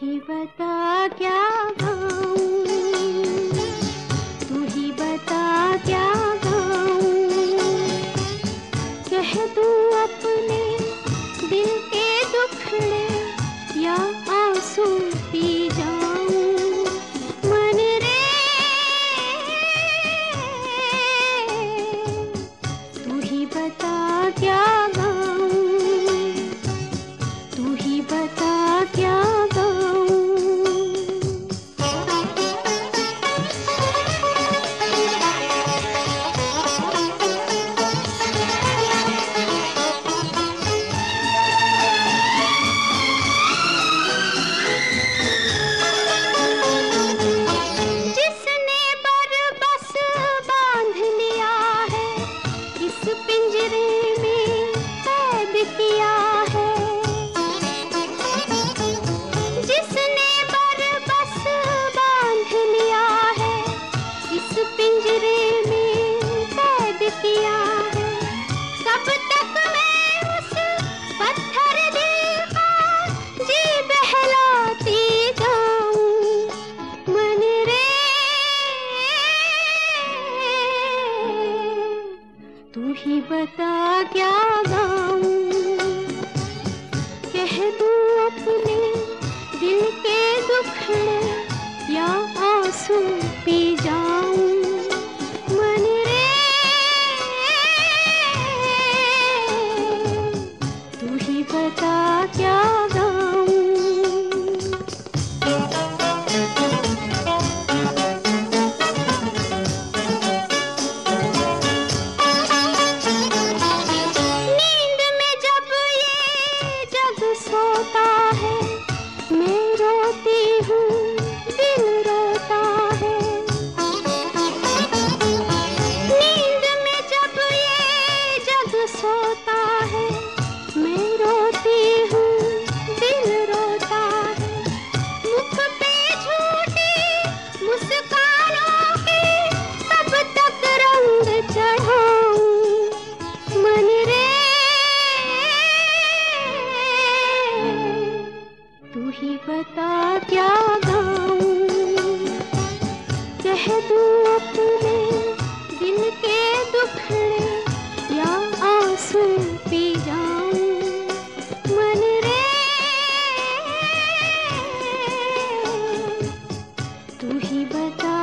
ही बता क्या गाऊं तू ही बता क्या गाऊं कह तू अपने दिल के दुखड़े या आँसू पी जाऊँ? मन रे, तू ही बता क्या तू ही बता क्या गाऊं कह दूँ अपने दिल के दुखड़े या आँसू पी जाऊँ। क्या सोता है, मैं रोती हूँ, दिल रोता है। मुख पे झूठी मुस्कानों के, तब तक रंग चढ़ाऊं। मन रे, तू ही बता क्या गाऊं? कह दूँ बता